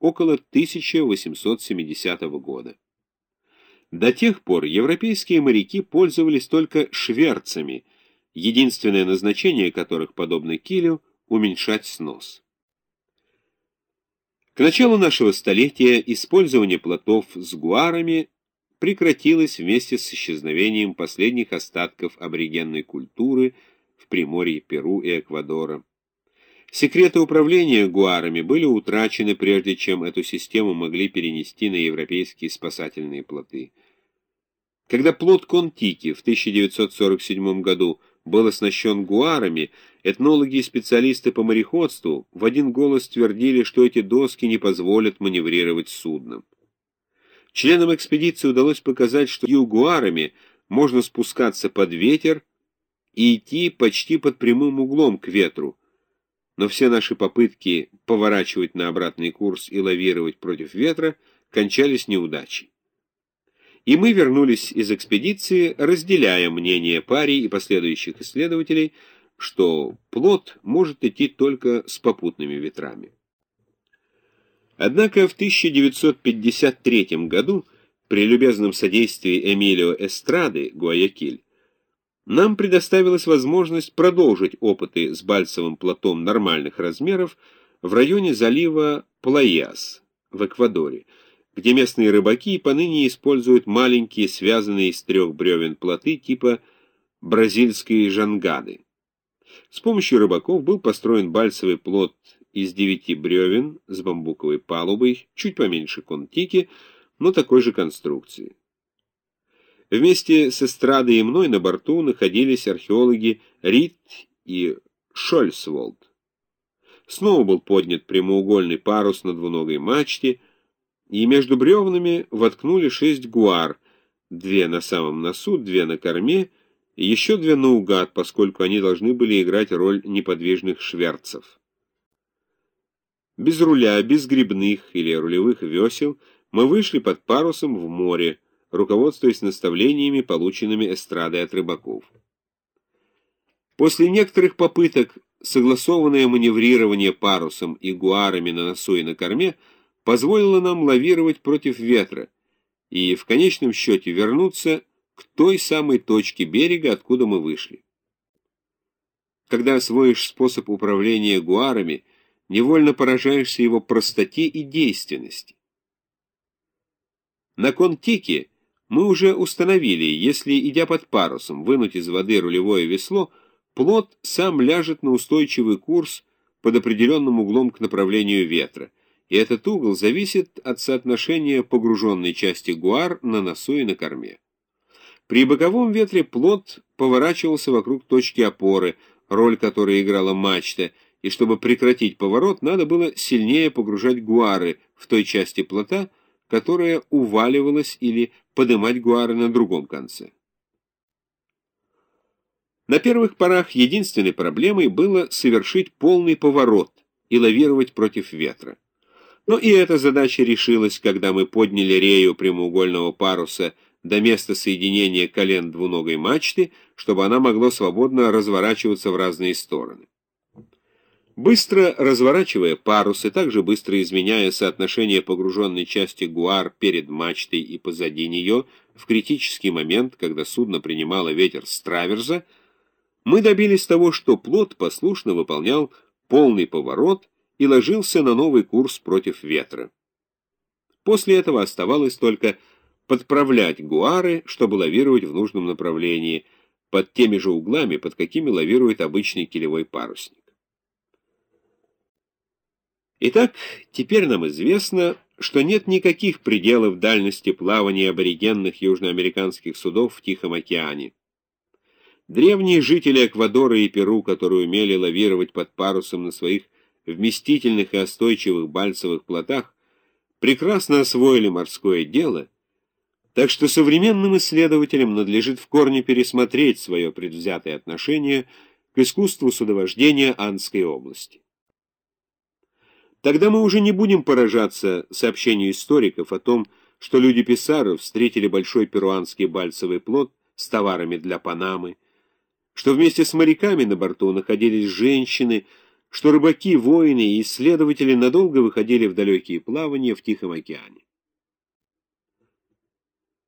около 1870 года. До тех пор европейские моряки пользовались только шверцами, единственное назначение которых, подобно килю, уменьшать снос. К началу нашего столетия использование плотов с гуарами прекратилось вместе с исчезновением последних остатков аборигенной культуры в Приморье Перу и Эквадора. Секреты управления гуарами были утрачены, прежде чем эту систему могли перенести на европейские спасательные плоты. Когда плот Контики в 1947 году был оснащен гуарами, этнологи и специалисты по мореходству в один голос твердили, что эти доски не позволят маневрировать судном. Членам экспедиции удалось показать, что югуарами можно спускаться под ветер и идти почти под прямым углом к ветру, но все наши попытки поворачивать на обратный курс и лавировать против ветра кончались неудачей. И мы вернулись из экспедиции, разделяя мнение пари и последующих исследователей, что плод может идти только с попутными ветрами. Однако в 1953 году при любезном содействии Эмилио Эстрады, Гуаякиль, нам предоставилась возможность продолжить опыты с бальцевым плотом нормальных размеров в районе залива Плаяс в Эквадоре, где местные рыбаки поныне используют маленькие связанные из трех бревен плоты типа бразильской жангады. С помощью рыбаков был построен бальцевый плот из девяти бревен с бамбуковой палубой, чуть поменьше контики, но такой же конструкции. Вместе с Эстрадой и мной на борту находились археологи Рид и Шольцволд. Снова был поднят прямоугольный парус на двуногой мачте, и между бревнами воткнули шесть гуар, две на самом носу, две на корме, и еще две наугад, поскольку они должны были играть роль неподвижных шверцев. Без руля, без грибных или рулевых весел мы вышли под парусом в море, руководствуясь наставлениями, полученными эстрадой от рыбаков. После некоторых попыток согласованное маневрирование парусом и гуарами на носу и на корме позволило нам лавировать против ветра и в конечном счете вернуться к той самой точке берега, откуда мы вышли. Когда освоишь способ управления гуарами, невольно поражаешься его простоте и действенности. На контике мы уже установили, если, идя под парусом, вынуть из воды рулевое весло, плот сам ляжет на устойчивый курс под определенным углом к направлению ветра, и этот угол зависит от соотношения погруженной части гуар на носу и на корме. При боковом ветре плот поворачивался вокруг точки опоры, роль которой играла мачта, и чтобы прекратить поворот, надо было сильнее погружать гуары в той части плота, которая уваливалась или подымать гуары на другом конце. На первых порах единственной проблемой было совершить полный поворот и лавировать против ветра. Но и эта задача решилась, когда мы подняли рею прямоугольного паруса до места соединения колен двуногой мачты, чтобы она могла свободно разворачиваться в разные стороны. Быстро разворачивая парус и также быстро изменяя соотношение погруженной части гуар перед мачтой и позади нее в критический момент, когда судно принимало ветер с траверза, мы добились того, что плот послушно выполнял полный поворот и ложился на новый курс против ветра. После этого оставалось только подправлять гуары, чтобы лавировать в нужном направлении, под теми же углами, под какими лавирует обычный килевой парусник. Итак, теперь нам известно, что нет никаких пределов дальности плавания аборигенных южноамериканских судов в Тихом океане. Древние жители Эквадора и Перу, которые умели лавировать под парусом на своих вместительных и остойчивых бальцевых плотах, прекрасно освоили морское дело, так что современным исследователям надлежит в корне пересмотреть свое предвзятое отношение к искусству судовождения Андской области. Тогда мы уже не будем поражаться сообщению историков о том, что люди Писаро встретили большой перуанский бальцевый плод с товарами для Панамы, что вместе с моряками на борту находились женщины, что рыбаки, воины и исследователи надолго выходили в далекие плавания в Тихом океане.